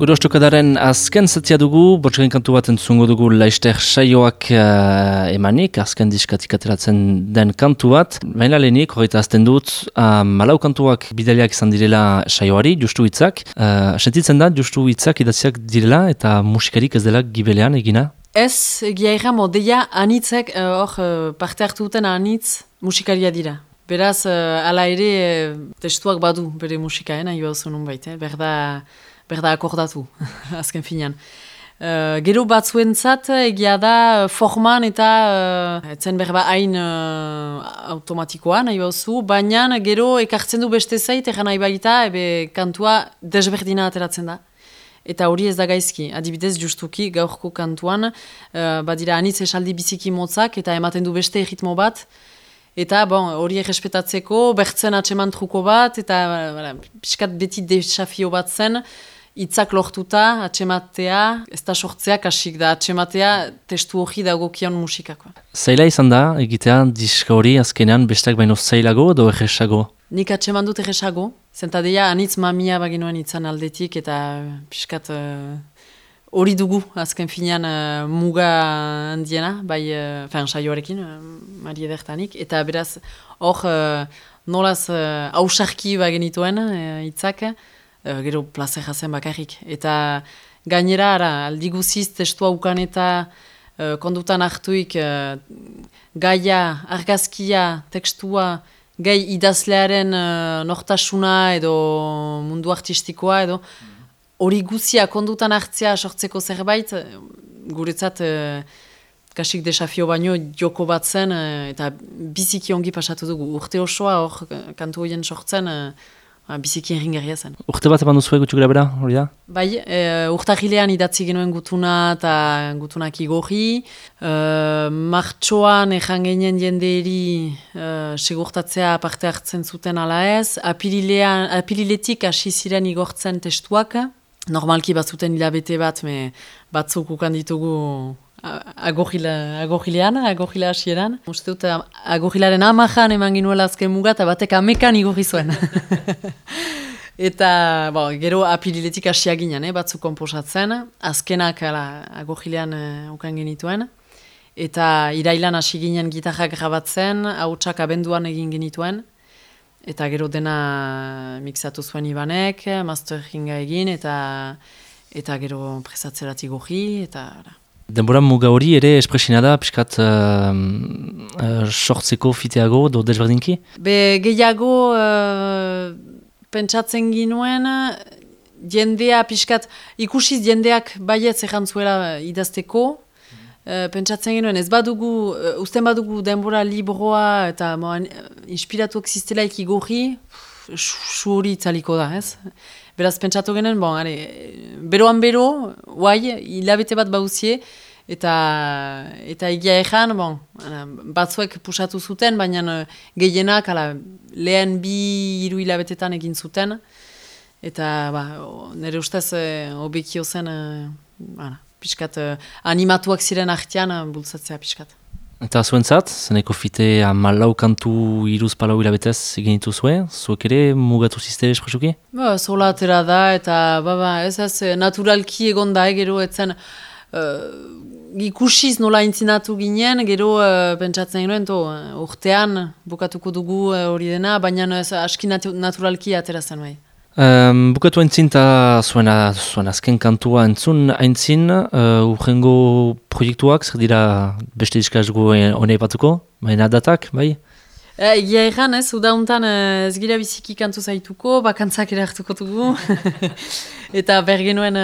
Urostokadaren azken zatia dugu, botxaren kantu bat entzungo dugu laister saioak uh, emanik, azken diskatik ateratzen den kantu bat. Baina lehenik, horreta azten dut, uh, malau kantuak bidaliak izan direla saioari, justu hitzak. Uh, sentitzen da, justu hitzak idatziak direla eta musikarik ez dela gibelean egina? Ez, egia erran, deia anitzek, hor uh, parte hartu duten anitz musikaria dira. Beraz, uh, ala ere, testuak badu bere musikaena, joa zonun baita, eh? berda berda akordatu, azken finean. Uh, gero batzuentzat egia da forman eta uh, etzen berba hain uh, automatikoa nahi bauzu, baina gero ekartzen du beste zait, egan nahi baita, ebe kantua desberdina ateratzen da. Eta hori ez da gaizki, adibidez justuki gaurko kantuan, uh, badira anitz esaldi biziki motzak eta ematen du beste ritmo bat, Eta, bon, hori errespetatzeko, bertzen atseman truko bat, eta, bera, piskat beti desafio bat zen, hitzak lortuta, atxematea, ez da sortzea kasik da, atxematea testu hori dagokion musikakoa. Zaila izan da, egitea diska hori azkenean besteak baino zailago edo egesago? Nik atxeman dut egesago, zentadeia anitz mamia baginoen itzan aldetik eta piskat eh, hori dugu azken finean uh, muga handiena, bai, uh, saioarekin, uh, Mari Edertanik, eta beraz hor uh, nolaz hausarki uh, bagenituen hitzak, uh, gero plaza jazen bakarrik. Eta gainera, ara, aldi guziz testua ukan eta uh, kondutan hartuik uh, gaia, argazkia, tekstua, gai idazlearen uh, nortasuna edo mundu artistikoa edo hori guzia kondutan hartzea sortzeko zerbait, guretzat uh, kasik desafio baino joko bat zen eta biziki ongi pasatu dugu. Urte osoa hor kantu horien sortzen Ba, biziki erringarria zen. Urte bat eman duzu gutxuk bera, hori da? Bai, e, urtahilean idatzi genuen gutuna eta gutunak igorri. E, martxoan ezan genien jenderi e, segurtatzea parte hartzen zuten ala ez. Apirilean, apiriletik hasi ziren igortzen testuak. Normalki bat zuten hilabete bat, me batzuk ukan ditugu agogilean, agogile hasieran. Uste dut, agogilaren amajan eman ginuela azken muga, eta batek amekan igorri zuen. eta, bo, gero apiriletik hasia ginen, eh, batzu komposatzen, azkenak agogilean uh, ukan genituen. Eta irailan hasi ginen gitarrak grabatzen, hautsak abenduan egin genituen. Eta gero dena mixatu zuen ibanek, masteringa egin, eta eta gero presatzerat igorri, eta... Denbora muga hori ere espresina da, piskat uh, uh, sortzeko fiteago, do desberdinki? Be gehiago uh, pentsatzen ginuen, jendea piskat, ikusiz jendeak baiet zuela idazteko, uh, pentsatzen ginuen ez badugu, usten badugu denbora libroa eta moan, inspiratuak ziztelaik igorri, su hori itzaliko da, ez? Beraz, pentsatu genen, bon, are, beroan bero, guai, hilabete bat bauzie, eta eta egia ezan, bon, batzuek pusatu zuten, baina uh, gehienak ala, lehen bi hiru hilabetetan egin zuten, eta ba, nire ustez uh, obekio zen, uh, pixkat, uh, animatuak ziren artean, bultzatzea pixkat. Eta zuen zat, zeneko fite malau kantu iruz palau hilabetez egin ditu zuen, zuek ere mugatu ziste espresuki? Ba, zola atera da, eta ba, ba, ez ez, naturalki egon da, gero, etzen, uh, ikusiz nola intzinatu ginen, gero uh, pentsatzen gero, ento, urtean bukatuko dugu hori dena, baina aski naturalki atera zen bai. Um, bukatu entzinta zuen, zuen azken kantua entzun aintzin, uh, urrengo proiektuak, zer dira beste diskazgo honei batuko, baina datak, bai? Egia uh, erran ez, udauntan ez gira biziki kantu zaituko, bakantzak ere hartuko dugu. eta bergenuen,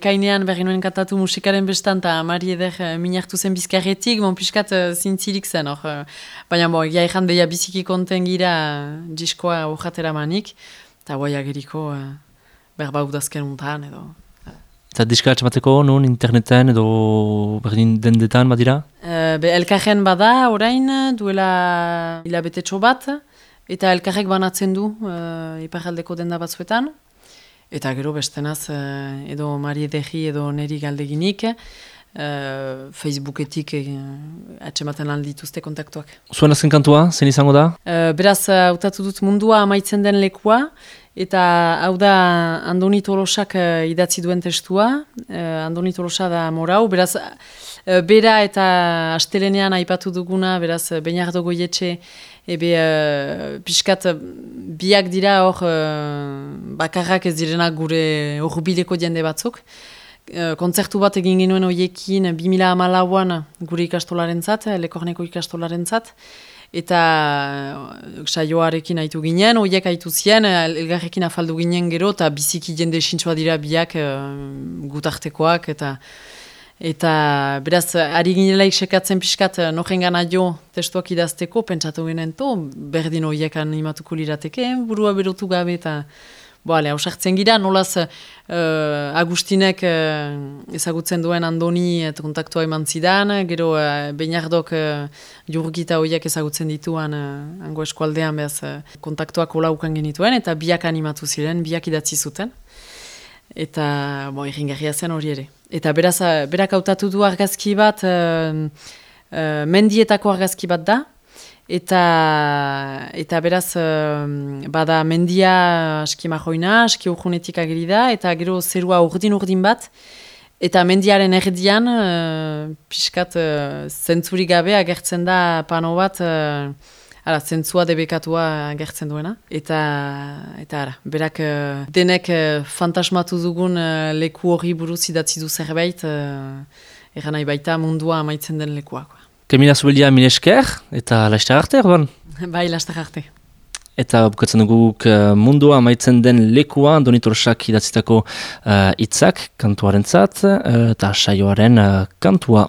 ekainean bergenuen kantatu musikaren bestan, eta mari eder minartu zen bizkarretik, bon piskat zintzirik zen, or, uh, baina bo, egia erran deia biziki konten gira diskoa urratera manik eta guai ageriko uh, berba udazken untan edo. Eta diska atxamateko nun interneten edo berdin dendetan badira? Uh, be, elkarren bada orain duela hilabete bat eta elkarrek banatzen du uh, iparaldeko denda batzuetan. Eta gero bestenaz uh, edo Mari Edegi edo Neri Galdeginik uh, Facebooketik uh, atxematen lan dituzte kontaktuak. Zuen azken kantua, zen izango da? Uh, beraz, hautatu uh, dut mundua amaitzen den lekua, Eta hau da Andoni Tolosak uh, idatzi duen testua, uh, Andoni Tolosa da morau, beraz uh, bera eta astelenean aipatu duguna, beraz bainardo goietxe, ebe uh, pixkat biak dira hor uh, bakarrak ez direnak gure hor bileko jende batzuk. kontzertu bat egin genuen horiekin 2000 amalauan gure ikastolaren zat, lekorneko ikastolaren zat, eta uh, saioarekin haitu ginen, horiek haitu zien, eh, elgarrekin afaldu ginen gero, eta biziki jende sintsua dira biak uh, gutartekoak, eta eta beraz, ari ginelaik sekatzen pixkat, norengan adio testuak idazteko, pentsatu ginen to, berdin horiek animatuko lirateke, burua berotu gabe, eta Bo, ale, hausartzen gira, nolaz uh, Agustinek uh, ezagutzen duen Andoni eta kontaktua eman zidan, gero uh, Beinardok uh, jurgita horiek ezagutzen dituan uh, ango eskualdean behaz uh, kontaktuak olaukan genituen, eta biak animatu ziren, biak idatzi zuten. Eta, bo, irringarria zen hori ere. Eta beraz, berak hautatu du argazki bat, uh, uh, mendietako argazki bat da, Eta, eta beraz, bada mendia aski mahoina, aski urgunetik ageri da, eta gero zerua urdin-urdin bat, eta mendiaren erdian, uh, pixkat, uh, zentzuri gabe agertzen da pano bat, uh, ara, zentzua debekatua agertzen duena. Eta, eta ara, berak denek fantasmatu dugun leku hori buruz idatzi du zerbait, eran nahi baita mundua amaitzen den lekuak. Kemina Zubelia minesker eta laster arte, erban? Bai, laster arte. Eta bukatzen dugu uh, mundua maitzen den lekua, donitorsak idatzitako uh, itzak kantuaren zat, uh, eta saioaren uh, kantua.